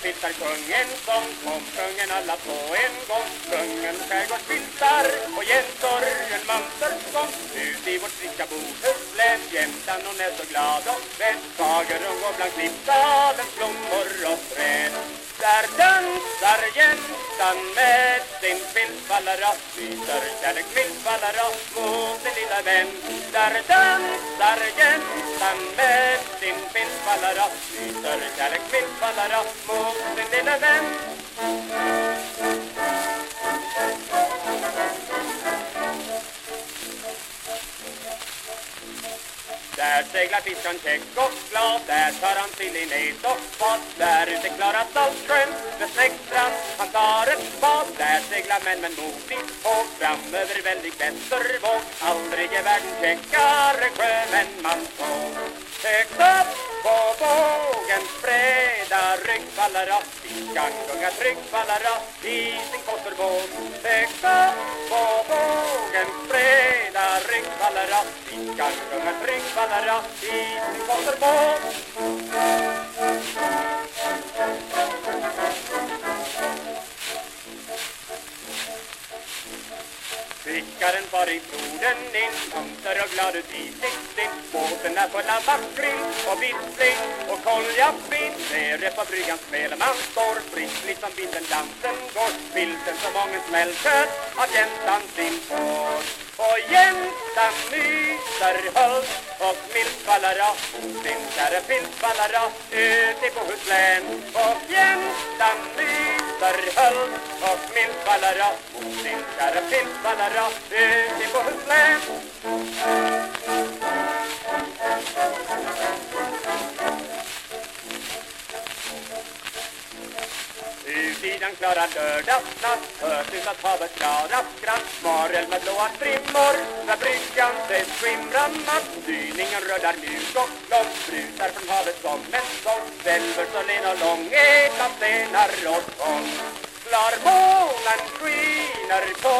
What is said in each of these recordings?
fiskar sjung kungen som kom kungen alla på en gång Kungen skärgårdsvildar och jäntor en mönstersång Ut i vårt friska Bohuslän Jäntan, hon är så glad och vän Fagerung och bland Klippdalens blommor och träd Där dansar jäntan med sin pilsvallara Byter kärlek pilsvallara mot sin lilla vän. Där dansar jäntan med sin pilsvallara Byter kärlek pilsvallara mot sin lilla vän. Där seglar fiskaren käck och glad. Där tar han till i nät och fat. Där ute Klara Saltsjön med snäckstrand Han tar ett bad Där seglar män med modigt och Fram över väldig västervåg Aldrig är världen käckare sjömän man såg. Högt upp på vågens breda rygg faller av Fiskan gungar tryggt faller av i sin kosterbåt Högt upp rygg faller av Fiskan i sin Fiskaren far i floden in, munter och glad ut i sitt Båten är full av makrill och vitsling och konjakvin Nere på bryggan spelar man står, frisk liksom vinden dansen går. Vilsen som ången smälter av jäntan sin på myser höst och miltfallera Sin kära pilsfallera ut i Bohuslän Och jäntan myser höst och miltfallera Sin kära pilsfallera ut i Bohuslän den klara lördagsnatt hörs utav havet klara skratt Marel med blåa strimmor när bryggan ses skimra. Matt Dyningen rullar mjuk och lång Sprutar från havet som en sång. Välver så len och lång Äta stenar och sång Klar månen skiner på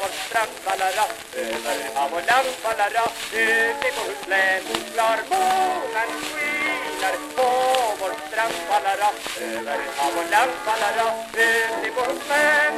vår strand fallera Över hav och land fallera Ut i Bohuslän. Klar vår strand Över hav och land fallera Ut i Bohuslän